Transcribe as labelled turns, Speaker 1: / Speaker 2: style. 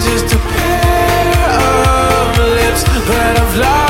Speaker 1: just a pair of lips that have lost.